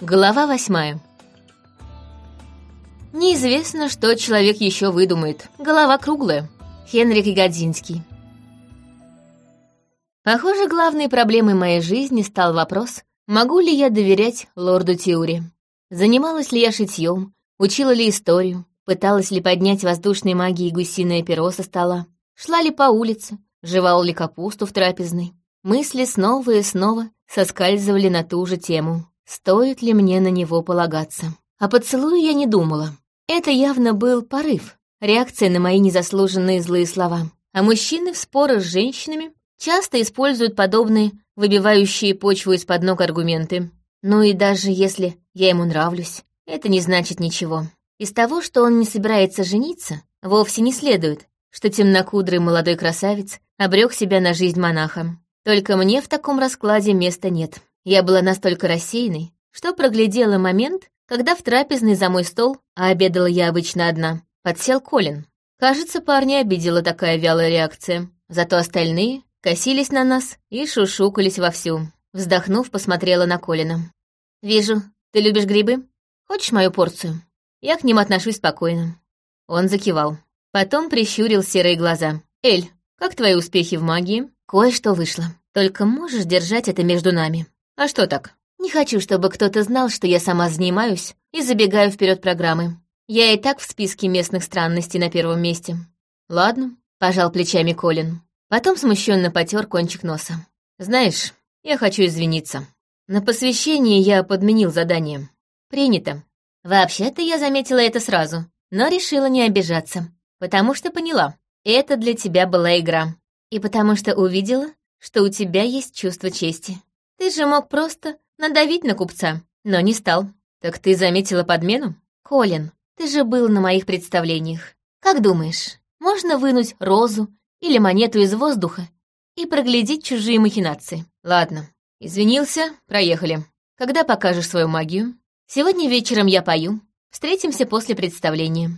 Глава восьмая. Неизвестно, что человек еще выдумает. Голова круглая. Хенрик Ягодзинский. Похоже, главной проблемой моей жизни стал вопрос, могу ли я доверять лорду Тиури. Занималась ли я шитьем, учила ли историю, пыталась ли поднять воздушной магией гусиное перо со стола, шла ли по улице, жевала ли капусту в трапезной. Мысли снова и снова соскальзывали на ту же тему. Стоит ли мне на него полагаться? О поцелуе я не думала. Это явно был порыв, реакция на мои незаслуженные злые слова. А мужчины в спорах с женщинами часто используют подобные, выбивающие почву из-под ног аргументы. Ну и даже если я ему нравлюсь, это не значит ничего. Из того, что он не собирается жениться, вовсе не следует, что темнокудрый молодой красавец обрек себя на жизнь монаха. Только мне в таком раскладе места нет. Я была настолько рассеянной, что проглядела момент, когда в трапезной за мой стол, а обедала я обычно одна, подсел Колин. Кажется, парня обидела такая вялая реакция. Зато остальные косились на нас и шушукались вовсю. Вздохнув, посмотрела на Колина. «Вижу, ты любишь грибы? Хочешь мою порцию?» Я к ним отношусь спокойно. Он закивал. Потом прищурил серые глаза. «Эль, как твои успехи в магии?» «Кое-что вышло. Только можешь держать это между нами». «А что так?» Не хочу, чтобы кто-то знал, что я сама занимаюсь и забегаю вперед программы. Я и так в списке местных странностей на первом месте. Ладно, пожал плечами Колин. Потом смущенно потер кончик носа. Знаешь, я хочу извиниться. На посвящении я подменил задание. Принято. Вообще-то я заметила это сразу, но решила не обижаться, потому что поняла, это для тебя была игра. И потому что увидела, что у тебя есть чувство чести. Ты же мог просто надавить на купца, но не стал. Так ты заметила подмену? Колин, ты же был на моих представлениях. Как думаешь, можно вынуть розу или монету из воздуха и проглядеть чужие махинации? Ладно, извинился, проехали. Когда покажешь свою магию? Сегодня вечером я пою. Встретимся после представления.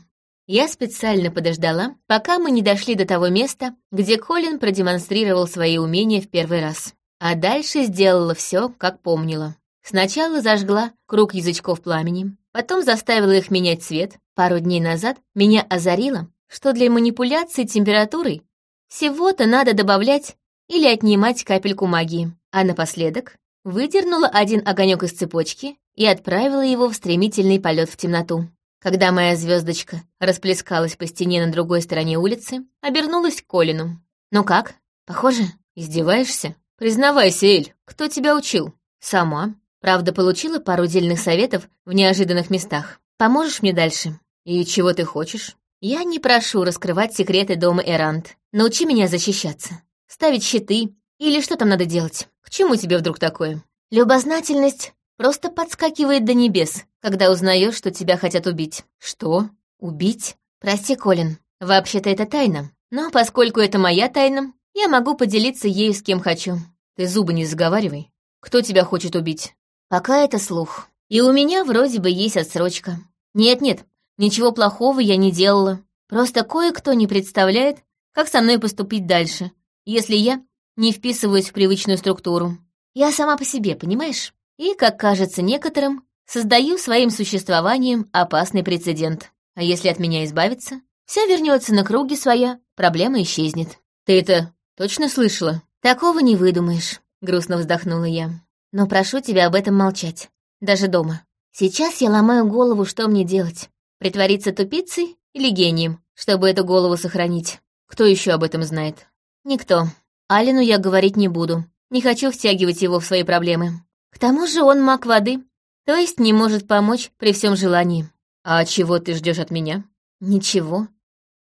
Я специально подождала, пока мы не дошли до того места, где Колин продемонстрировал свои умения в первый раз. А дальше сделала все, как помнила. Сначала зажгла круг язычков пламени, потом заставила их менять цвет. Пару дней назад меня озарило, что для манипуляции температурой всего-то надо добавлять или отнимать капельку магии. А напоследок выдернула один огонек из цепочки и отправила его в стремительный полет в темноту. Когда моя звездочка расплескалась по стене на другой стороне улицы, обернулась к Колину. «Ну как? Похоже? Издеваешься?» «Признавайся, Эль, кто тебя учил?» «Сама. Правда, получила пару дельных советов в неожиданных местах. Поможешь мне дальше?» «И чего ты хочешь?» «Я не прошу раскрывать секреты дома Эрант. Научи меня защищаться. Ставить щиты. Или что там надо делать? К чему тебе вдруг такое?» «Любознательность просто подскакивает до небес, когда узнаешь, что тебя хотят убить». «Что? Убить?» «Прости, Колин. Вообще-то это тайна. Но поскольку это моя тайна, я могу поделиться ею с кем хочу. Ты зубы не заговаривай. Кто тебя хочет убить? Пока это слух. И у меня вроде бы есть отсрочка. Нет-нет, ничего плохого я не делала. Просто кое-кто не представляет, как со мной поступить дальше, если я не вписываюсь в привычную структуру. Я сама по себе, понимаешь? И, как кажется некоторым, создаю своим существованием опасный прецедент. А если от меня избавиться, все вернется на круги своя, проблема исчезнет. Ты это Точно слышала? Такого не выдумаешь, грустно вздохнула я. Но прошу тебя об этом молчать. Даже дома. Сейчас я ломаю голову, что мне делать. Притвориться тупицей или гением, чтобы эту голову сохранить. Кто еще об этом знает? Никто. Алину я говорить не буду. Не хочу втягивать его в свои проблемы. К тому же он маг воды, то есть не может помочь при всем желании. А чего ты ждешь от меня? Ничего.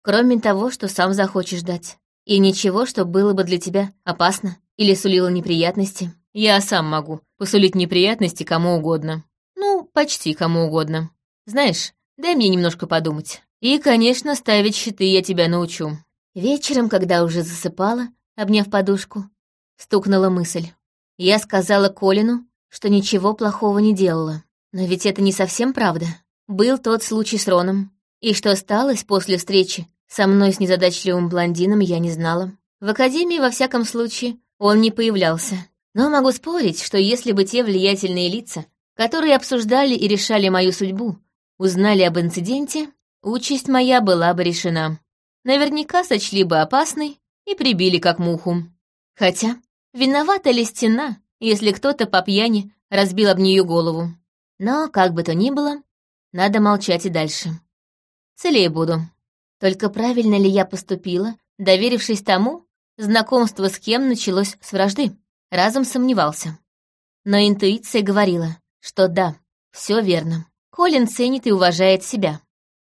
Кроме того, что сам захочешь дать. И ничего, что было бы для тебя опасно или сулило неприятности. Я сам могу посулить неприятности кому угодно. Ну, почти кому угодно. Знаешь, дай мне немножко подумать. И, конечно, ставить щиты я тебя научу. Вечером, когда уже засыпала, обняв подушку, стукнула мысль. Я сказала Колину, что ничего плохого не делала. Но ведь это не совсем правда. Был тот случай с Роном. И что осталось после встречи со мной с незадачливым блондином я не знала. В академии, во всяком случае, он не появлялся. Но могу спорить, что если бы те влиятельные лица, которые обсуждали и решали мою судьбу, узнали об инциденте, участь моя была бы решена. Наверняка сочли бы опасной и прибили как муху. Хотя, виновата ли стена, если кто-то по пьяни разбил об нее голову? Но, как бы то ни было, надо молчать и дальше. Целее буду. Только правильно ли я поступила, доверившись тому, знакомство с кем началось с вражды? Разум сомневался. Но интуиция говорила, что да, все верно. Колин ценит и уважает себя.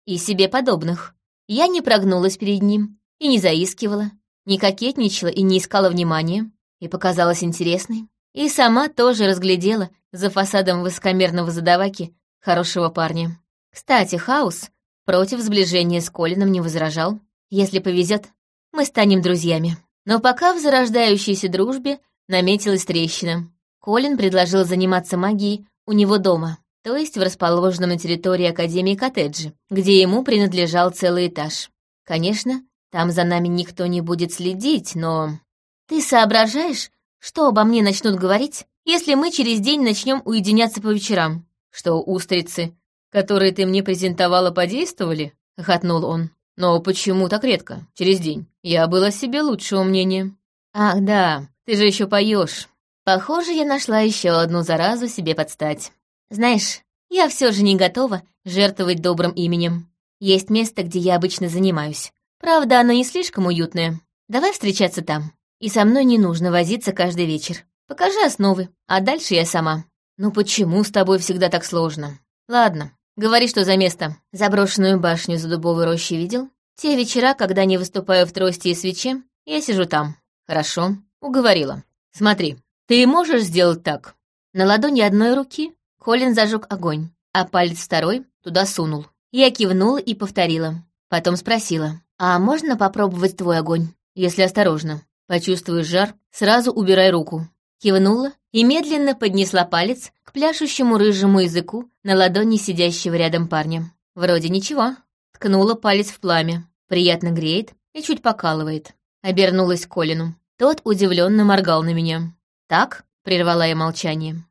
И себе подобных. Я не прогнулась перед ним и не заискивала, не кокетничала и не искала внимания, и показалась интересной. И сама тоже разглядела за фасадом высокомерного задаваки хорошего парня. Кстати, Хаус против сближения с Колином не возражал. Если повезет, мы станем друзьями. Но пока в зарождающейся дружбе наметилась трещина. Колин предложил заниматься магией у него дома, то есть в расположенном на территории Академии коттедже, где ему принадлежал целый этаж. Конечно, там за нами никто не будет следить, но... Ты соображаешь, что обо мне начнут говорить, если мы через день начнем уединяться по вечерам? Что устрицы, которые ты мне презентовала, подействовали? Хохотнул он. Но почему так редко, через день? Я была себе лучшего мнения. Ах, да, ты же еще поешь. Похоже, я нашла еще одну заразу себе подстать. Знаешь, я все же не готова жертвовать добрым именем. Есть место, где я обычно занимаюсь. Правда, оно не слишком уютное. Давай встречаться там. И со мной не нужно возиться каждый вечер. Покажи основы, а дальше я сама. Ну почему с тобой всегда так сложно? Ладно, говори, что за место. Заброшенную башню за дубовой рощей видел? Те вечера, когда не выступаю в трости и свече, я сижу там. Хорошо, уговорила. Смотри, ты можешь сделать так? На ладони одной руки Колин зажег огонь, а палец второй туда сунул. Я кивнула и повторила. Потом спросила, а можно попробовать твой огонь, если осторожно? Почувствуешь жар, сразу убирай руку. Кивнула и медленно поднесла палец к пляшущему рыжему языку на ладони сидящего рядом парня. Вроде ничего. Ткнула палец в пламя. Приятно греет и чуть покалывает. Обернулась к Колину. Тот удивленно моргал на меня. «Так?» — прервала я молчание.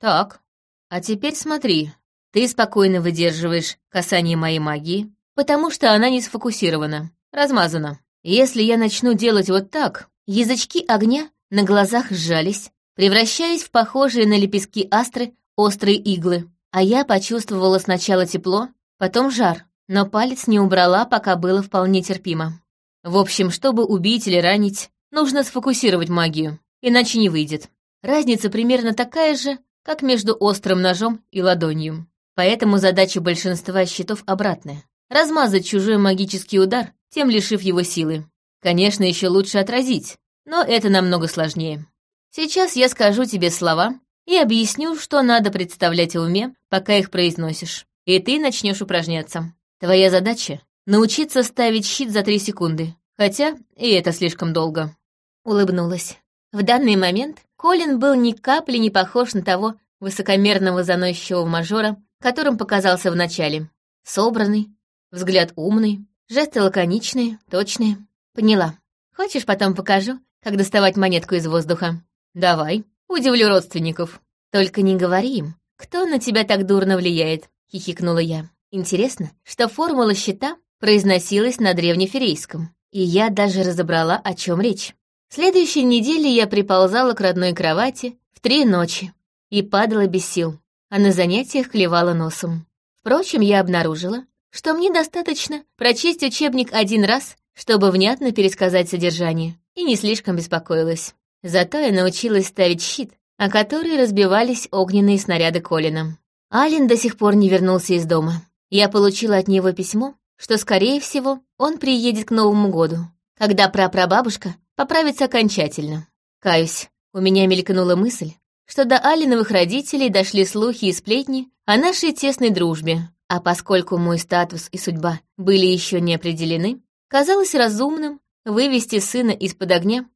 «Так. А теперь смотри. Ты спокойно выдерживаешь касание моей магии, потому что она не сфокусирована, размазана. Если я начну делать вот так, Язычки огня на глазах сжались, превращаясь в похожие на лепестки астры острые иглы. А я почувствовала сначала тепло, потом жар, но палец не убрала, пока было вполне терпимо. В общем, чтобы убить или ранить, нужно сфокусировать магию, иначе не выйдет. Разница примерно такая же, как между острым ножом и ладонью. Поэтому задача большинства щитов обратная. Размазать чужой магический удар, тем лишив его силы. Конечно, еще лучше отразить, но это намного сложнее. Сейчас я скажу тебе слова и объясню, что надо представлять в уме, пока их произносишь. И ты начнешь упражняться. Твоя задача — научиться ставить щит за три секунды. Хотя и это слишком долго. Улыбнулась. В данный момент Колин был ни капли не похож на того высокомерного заносчивого мажора, которым показался в начале. Собранный, взгляд умный, жесты лаконичные, точные. Поняла. Хочешь, потом покажу, как доставать монетку из воздуха? Давай, удивлю родственников. Только не говори им, кто на тебя так дурно влияет, хихикнула я. Интересно, что формула счета произносилась на древнеферейском, и я даже разобрала, о чем речь. В следующей неделе я приползала к родной кровати в три ночи и падала без сил, а на занятиях клевала носом. Впрочем, я обнаружила, что мне достаточно прочесть учебник один раз чтобы внятно пересказать содержание, и не слишком беспокоилась. Зато я научилась ставить щит, о который разбивались огненные снаряды Колина. Ален до сих пор не вернулся из дома. Я получила от него письмо, что, скорее всего, он приедет к Новому году, когда прапрабабушка поправится окончательно. Каюсь, у меня мелькнула мысль, что до Алиновых родителей дошли слухи и сплетни о нашей тесной дружбе, а поскольку мой статус и судьба были еще не определены, казалось разумным вывести сына из-под огня,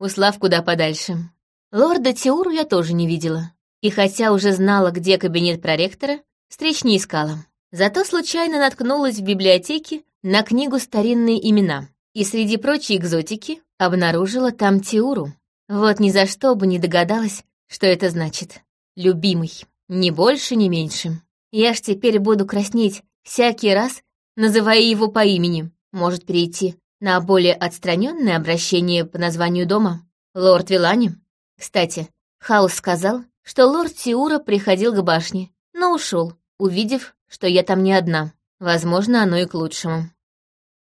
услав куда подальше. Лорда Теуру я тоже не видела. И хотя уже знала, где кабинет проректора, встреч не искала. Зато случайно наткнулась в библиотеке на книгу «Старинные имена» и среди прочей экзотики обнаружила там Теуру. Вот ни за что бы не догадалась, что это значит. Любимый. Ни больше, ни меньше. Я ж теперь буду краснеть всякий раз, называя его по имени. Может перейти на более отстраненное обращение по названию дома. Лорд Вилани. Кстати, Хаус сказал, что лорд Тиура приходил к башне, но ушел, увидев, что я там не одна. Возможно, оно и к лучшему.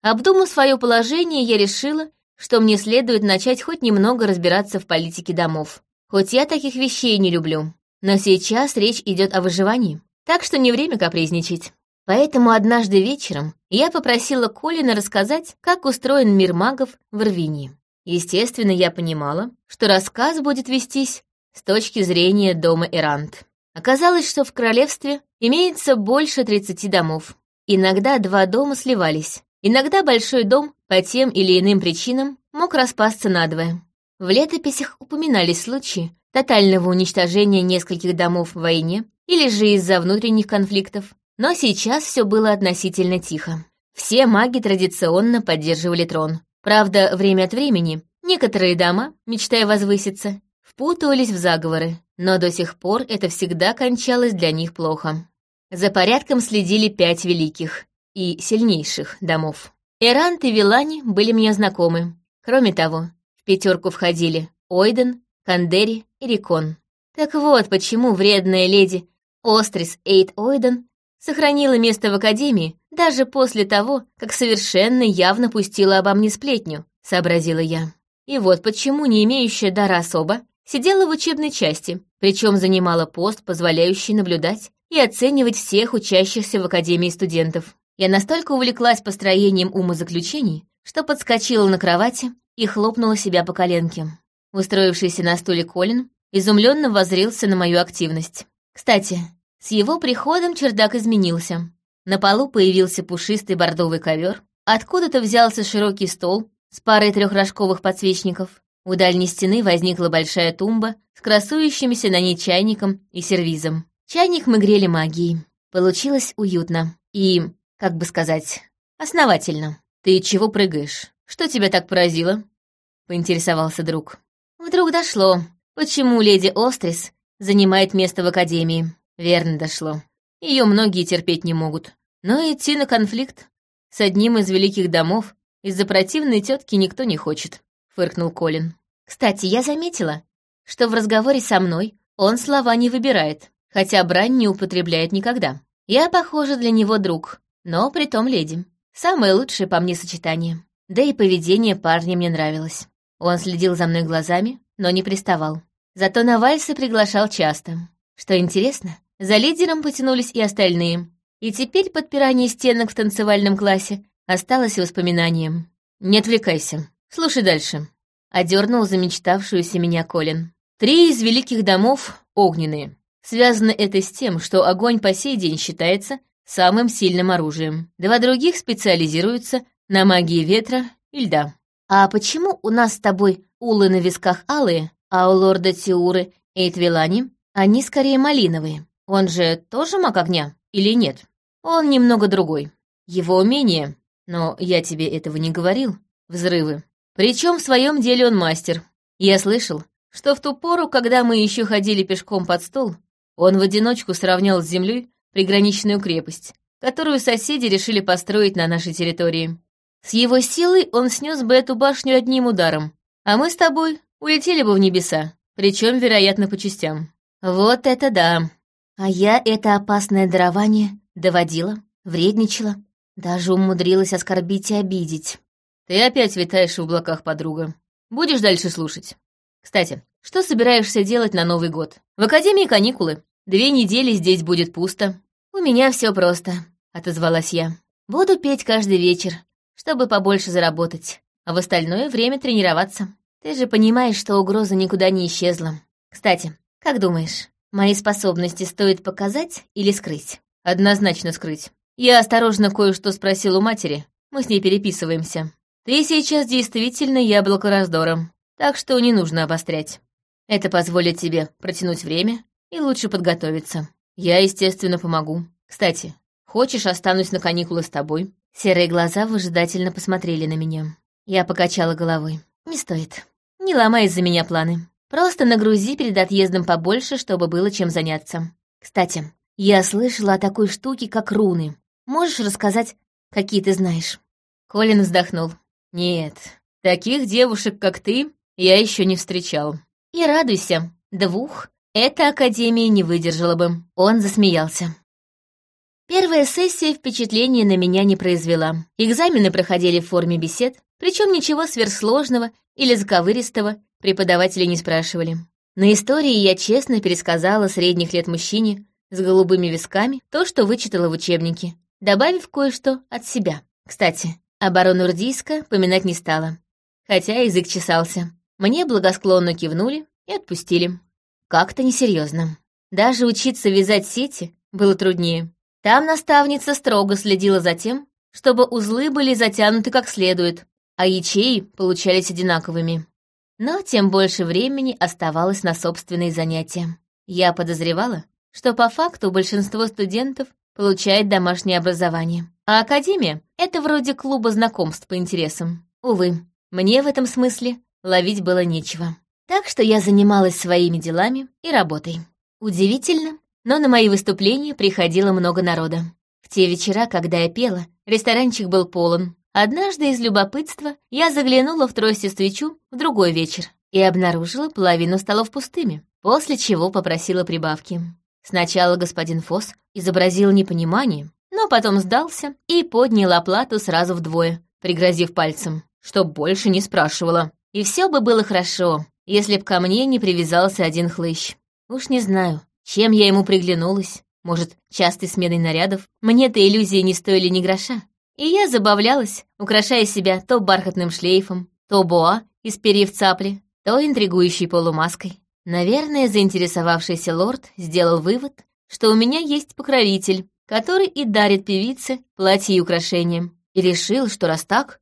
Обдумав свое положение, я решила, что мне следует начать хоть немного разбираться в политике домов. Хоть я таких вещей не люблю, но сейчас речь идет о выживании, так что не время капризничать. Поэтому однажды вечером я попросила Колина рассказать, как устроен мир магов в Ирвинии. Естественно, я понимала, что рассказ будет вестись с точки зрения дома Эрант. Оказалось, что в королевстве имеется больше 30 домов. Иногда два дома сливались, Иногда большой дом по тем или иным причинам мог распасться надвое. В летописях упоминались случаи тотального уничтожения нескольких домов в войне или же из-за внутренних конфликтов, но сейчас все было относительно тихо. Все маги традиционно поддерживали трон. Правда, время от времени некоторые дома, мечтая возвыситься, впутывались в заговоры, но до сих пор это всегда кончалось для них плохо. За порядком следили пять великих, и сильнейших домов. Эрант и Вилани были мне знакомы. Кроме того, в пятерку входили Ойден, Кандери и Рикон. Так вот, почему вредная леди Острис Эйт Ойден сохранила место в Академии даже после того, как совершенно явно пустила обо мне сплетню, сообразила я. И вот почему не имеющая дара особа сидела в учебной части, причем занимала пост, позволяющий наблюдать и оценивать всех учащихся в Академии студентов. Я настолько увлеклась построением умозаключений, что подскочила на кровати и хлопнула себя по коленке. Устроившийся на стуле Колин изумленно возрился на мою активность. Кстати, с его приходом чердак изменился. На полу появился пушистый бордовый ковер, откуда-то взялся широкий стол с парой трехрожковых подсвечников. У дальней стены возникла большая тумба с красующимися на ней чайником и сервизом. Чайник мы грели магией. Получилось уютно. И как бы сказать, основательно. Ты чего прыгаешь? Что тебя так поразило? Поинтересовался друг. Вдруг дошло, почему леди Острис занимает место в академии. Верно дошло. Ее многие терпеть не могут. Но идти на конфликт с одним из великих домов из-за противной тетки никто не хочет, фыркнул Колин. Кстати, я заметила, что в разговоре со мной он слова не выбирает, хотя брань не употребляет никогда. Я, похоже, для него друг, но притом леди. Самое лучшее по мне сочетание. Да и поведение парня мне нравилось. Он следил за мной глазами, но не приставал. Зато на вальсы приглашал часто. Что интересно, за лидером потянулись и остальные. И теперь подпирание стенок в танцевальном классе осталось воспоминанием. «Не отвлекайся. Слушай дальше», — одернул замечтавшуюся меня Колин. «Три из великих домов — огненные. Связано это с тем, что огонь по сей день считается самым сильным оружием. Два других специализируются на магии ветра и льда. А почему у нас с тобой улы на висках алые, а у лорда Тиуры и Эйтвилани они скорее малиновые? Он же тоже маг огня или нет? Он немного другой. Его умение, но я тебе этого не говорил, взрывы. Причем в своем деле он мастер. Я слышал, что в ту пору, когда мы еще ходили пешком под стол, он в одиночку сравнял с землей приграничную крепость, которую соседи решили построить на нашей территории. С его силой он снес бы эту башню одним ударом, а мы с тобой улетели бы в небеса, причем, вероятно, по частям. Вот это да! А я это опасное дарование доводила, вредничала, даже умудрилась оскорбить и обидеть. Ты опять витаешь в облаках, подруга. Будешь дальше слушать? Кстати, что собираешься делать на Новый год? В Академии каникулы. Две недели здесь будет пусто. У меня все просто, отозвалась я. Буду петь каждый вечер, чтобы побольше заработать, а в остальное время тренироваться. Ты же понимаешь, что угроза никуда не исчезла. Кстати, как думаешь, мои способности стоит показать или скрыть? Однозначно скрыть. Я осторожно кое-что спросил у матери. Мы с ней переписываемся. Ты сейчас действительно яблоко раздором, так что не нужно обострять. Это позволит тебе протянуть время и лучше подготовиться. Я, естественно, помогу. Кстати, хочешь, останусь на каникулы с тобой?» Серые глаза выжидательно посмотрели на меня. Я покачала головой. «Не стоит. Не ломай из-за меня планы. Просто нагрузи перед отъездом побольше, чтобы было чем заняться. Кстати, я слышала о такой штуке, как руны. Можешь рассказать, какие ты знаешь?» Колин вздохнул. «Нет, таких девушек, как ты, я еще не встречал». «И радуйся, двух эта академия не выдержала бы». Он засмеялся. Первая сессия впечатления на меня не произвела. Экзамены проходили в форме бесед, причем ничего сверхсложного или заковыристого преподаватели не спрашивали. На истории я честно пересказала средних лет мужчине с голубыми висками то, что вычитала в учебнике, добавив кое-что от себя. Кстати, оборону Рдийска поминать не стала, хотя язык чесался. Мне благосклонно кивнули и отпустили. Как-то несерьезно. Даже учиться вязать сети было труднее. Там наставница строго следила за тем, чтобы узлы были затянуты как следует, а ячеи получались одинаковыми. Но тем больше времени оставалось на собственные занятия. Я подозревала, что по факту большинство студентов получает домашнее образование, а академия — это вроде клуба знакомств по интересам. Увы, мне в этом смысле ловить было нечего. Так что я занималась своими делами и работой. Удивительно, но на мои выступления приходило много народа. В те вечера, когда я пела, ресторанчик был полон. Однажды из любопытства я заглянула в трости свечу в другой вечер и обнаружила половину столов пустыми, после чего попросила прибавки. Сначала господин Фос изобразил непонимание, но потом сдался и поднял оплату сразу вдвое, пригрозив пальцем, чтоб больше не спрашивала. И все бы было хорошо, если б ко мне не привязался один хлыщ. Уж не знаю, чем я ему приглянулась? Может, частой сменой нарядов? Мне-то иллюзии не стоили ни гроша. И я забавлялась, украшая себя то бархатным шлейфом, то боа из перьев цапли, то интригующей полумаской. Наверное, заинтересовавшийся лорд сделал вывод, что у меня есть покровитель, который и дарит певице платье и украшения, и решил, что раз так,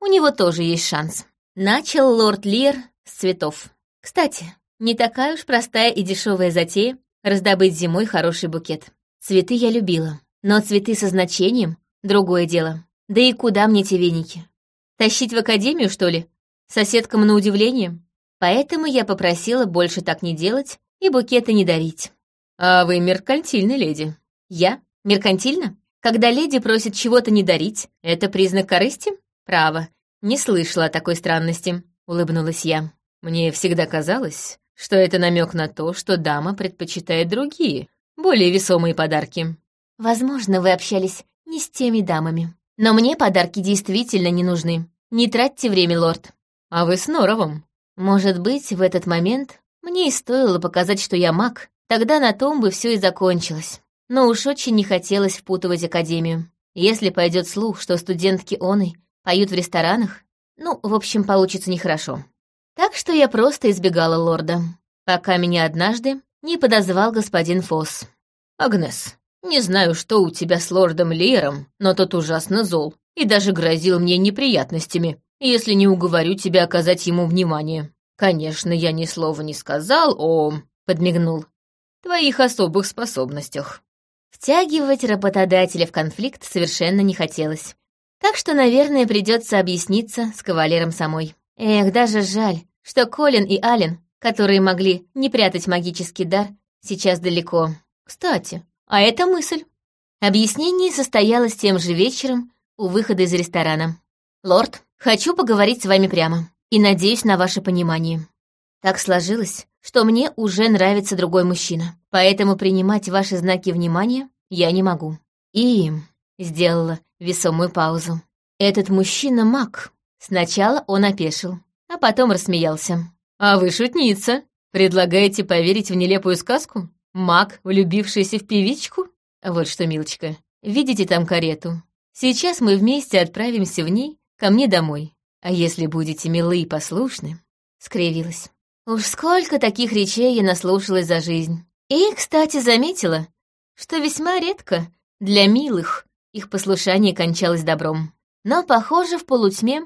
у него тоже есть шанс. Начал лорд Лир с цветов. Кстати, не такая уж простая и дешевая затея раздобыть зимой хороший букет. Цветы я любила, но цветы со значением — другое дело. Да и куда мне те веники? Тащить в академию, что ли? Соседкам на удивление? Поэтому я попросила больше так не делать и букеты не дарить. «А вы меркантильна, леди». «Я? Меркантильна? Когда леди просит чего-то не дарить, это признак корысти?» «Право, не слышала о такой странности», — улыбнулась я. «Мне всегда казалось, что это намек на то, что дама предпочитает другие, более весомые подарки. Возможно, вы общались не с теми дамами. Но мне подарки действительно не нужны. Не тратьте время, лорд. А вы с Норовым. Может быть, в этот момент мне и стоило показать, что я маг. Тогда на том бы все и закончилось. Но уж очень не хотелось впутывать Академию. Если пойдет слух, что студентки Оны поют в ресторанах, ну, в общем, получится нехорошо. Так что я просто избегала лорда, пока меня однажды не подозвал господин Фосс. «Агнес, не знаю, что у тебя с лордом Лиером, но тот ужасно зол и даже грозил мне неприятностями, если не уговорю тебя оказать ему внимание. Конечно, я ни слова не сказал о...» — подмигнул. «Твоих особых способностях». Втягивать работодателя в конфликт совершенно не хотелось. Так что, наверное, придется объясниться с кавалером самой. Эх, даже жаль, что Колин и Ален, которые могли не прятать магический дар, сейчас далеко. Кстати, а это мысль. Объяснение состоялось тем же вечером у выхода из ресторана. «Лорд, хочу поговорить с вами прямо, и надеюсь на ваше понимание. Так сложилось, что мне уже нравится другой мужчина, поэтому принимать ваши знаки внимания я не могу. И сделала весомую паузу. Этот мужчина маг. Сначала он опешил, а потом рассмеялся. «А вы шутница. Предлагаете поверить в нелепую сказку? Маг, влюбившийся в певичку? Вот что, милочка, видите там карету? Сейчас мы вместе отправимся в ней ко мне домой. А если будете милы и послушны...» Скривилась. Уж сколько таких речей я наслушалась за жизнь. И, кстати, заметила, что весьма редко для милых их послушание кончалось добром. Но, похоже, в полутьме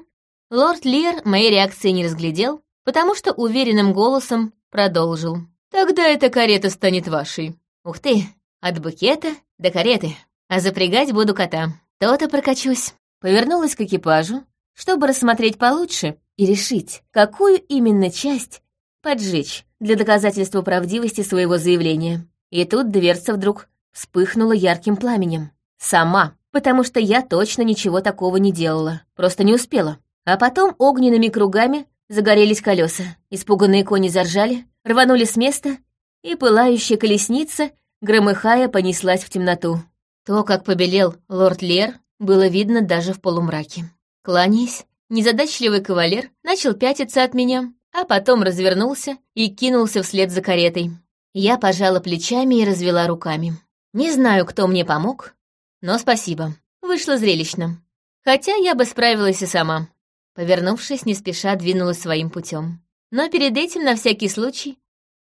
Лорд Лир моей реакции не разглядел, потому что уверенным голосом продолжил. «Тогда эта карета станет вашей». «Ух ты, от букета до кареты. А запрягать буду кота. То-то прокачусь». Повернулась к экипажу, чтобы рассмотреть получше и решить, какую именно часть поджечь для доказательства правдивости своего заявления. И тут дверца вдруг вспыхнула ярким пламенем. Сама, потому что я точно ничего такого не делала, просто не успела. А потом огненными кругами загорелись колеса. Испуганные кони заржали, рванули с места, и пылающая колесница, громыхая, понеслась в темноту. То, как побелел лорд Лер, было видно даже в полумраке. Кланяясь, незадачливый кавалер начал пятиться от меня, а потом развернулся и кинулся вслед за каретой. Я пожала плечами и развела руками. Не знаю, кто мне помог, но спасибо. Вышло зрелищно. Хотя я бы справилась и сама. Повернувшись, не спеша двинулась своим путем. Но перед этим, на всякий случай,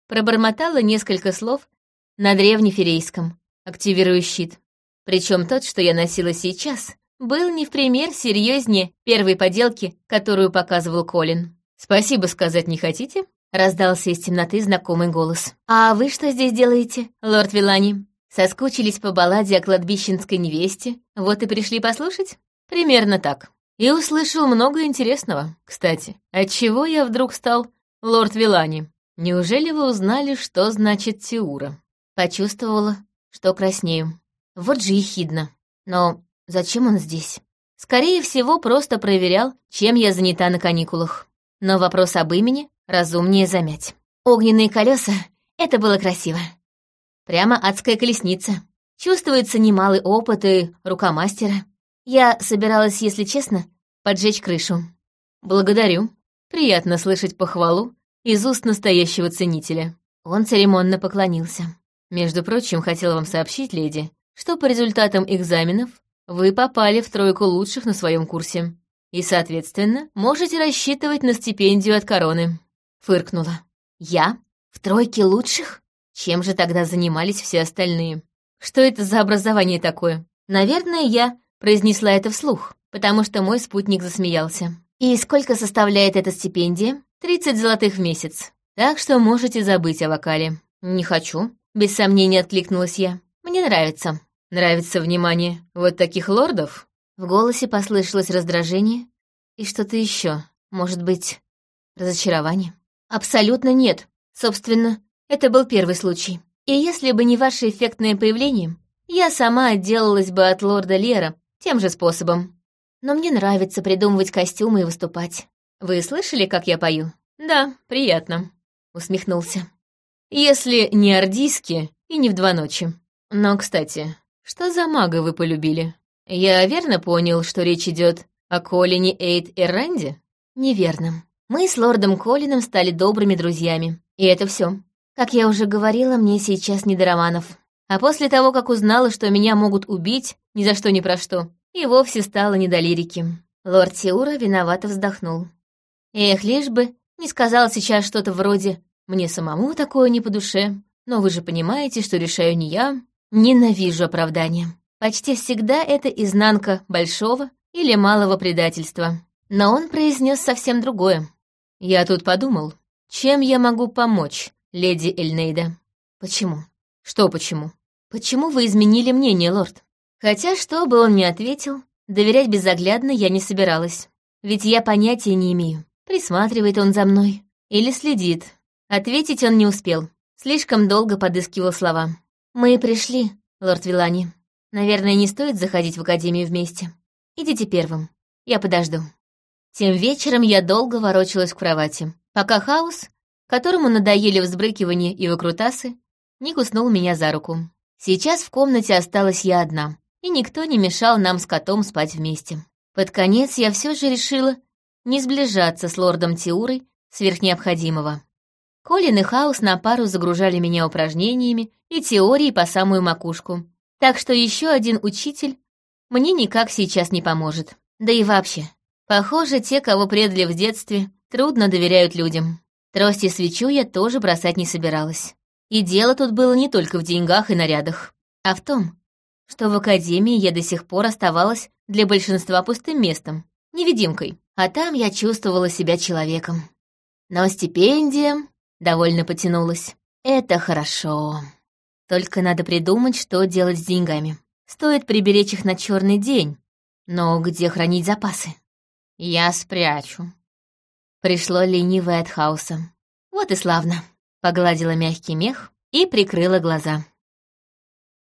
пробормотала несколько слов на древнеферейском, активируя щит. Причем тот, что я носила сейчас, был не в пример серьезнее первой поделки, которую показывал Колин. «Спасибо сказать не хотите?» — раздался из темноты знакомый голос. «А вы что здесь делаете, лорд Вилани? Соскучились по балладе о кладбищенской невесте, вот и пришли послушать?» «Примерно так. И услышал много интересного, кстати. Отчего я вдруг стал лорд Вилани? Неужели вы узнали, что значит Тиура?» Почувствовала, что краснею. Вот же ехидно. Но зачем он здесь? Скорее всего, просто проверял, чем я занята на каникулах. Но вопрос об имени разумнее замять. Огненные колеса — это было красиво. Прямо адская колесница. Чувствуется немалый опыт и рука мастера. Я собиралась, если честно, поджечь крышу. Благодарю. Приятно слышать похвалу из уст настоящего ценителя. Он церемонно поклонился. Между прочим, хотел вам сообщить, леди, что по результатам экзаменов вы попали в тройку лучших на своем курсе. И, соответственно, можете рассчитывать на стипендию от короны. Фыркнула. Я? В тройке лучших? Чем же тогда занимались все остальные? Что это за образование такое? Наверное, я произнесла это вслух, потому что мой спутник засмеялся. И сколько составляет эта стипендия? Тридцать золотых в месяц. Так что можете забыть о вокале. Не хочу. Без сомнения откликнулась я. Мне нравится. Нравится внимание вот таких лордов? В голосе послышалось раздражение и что-то еще. Может быть, разочарование? Абсолютно нет. Собственно, это был первый случай. И если бы не ваше эффектное появление, я сама отделалась бы от лорда Лера тем же способом. Но мне нравится придумывать костюмы и выступать. Вы слышали, как я пою? Да, приятно. Усмехнулся. Если не ордиски и не в два ночи. Но, кстати, что за мага вы полюбили? Я верно понял, что речь идет о Колине Эйд Эрранде? Неверно. Мы с лордом Колином стали добрыми друзьями. И это все. Как я уже говорила, мне сейчас не до романов. А после того, как узнала, что меня могут убить, ни за что ни про что, и вовсе стало не до лирики. Лорд Тиура виновато вздохнул. Эх, лишь бы не сказал сейчас что-то вроде «мне самому такое не по душе», но вы же понимаете, что решаю не я, Ненавижу оправдания. Почти всегда это изнанка большого или малого предательства. Но он произнес совсем другое. Я тут подумал, чем я могу помочь, леди Эльнейда? Почему? Что почему? Почему вы изменили мнение, лорд? Хотя, что бы он ни ответил, доверять безоглядно я не собиралась. Ведь я понятия не имею, присматривает он за мной или следит. Ответить он не успел. Слишком долго подыскивал слова. «Мы пришли, лорд Вилани. Наверное, не стоит заходить в академию вместе. Идите первым. Я подожду». Тем вечером я долго ворочалась в кровати, пока хаос, которому надоели взбрыкивания и выкрутасы, не куснул меня за руку. Сейчас в комнате осталась я одна, и никто не мешал нам с котом спать вместе. Под конец я все же решила не сближаться с лордом Тиурой сверх необходимого. Колин и Хаус на пару загружали меня упражнениями и теорией по самую макушку. Так что еще один учитель мне никак сейчас не поможет. Да и вообще, похоже, те, кого предали в детстве, трудно доверяют людям. Трость свечу я тоже бросать не собиралась. И дело тут было не только в деньгах и нарядах, а в том, что в академии я до сих пор оставалась для большинства пустым местом, невидимкой, а там я чувствовала себя человеком. Но стипендия довольно потянулась. Это хорошо. Только надо придумать, что делать с деньгами. Стоит приберечь их на черный день. Но где хранить запасы? Я спрячу. Пришло ленивое от хаоса. Вот и славно. Погладила мягкий мех и прикрыла глаза.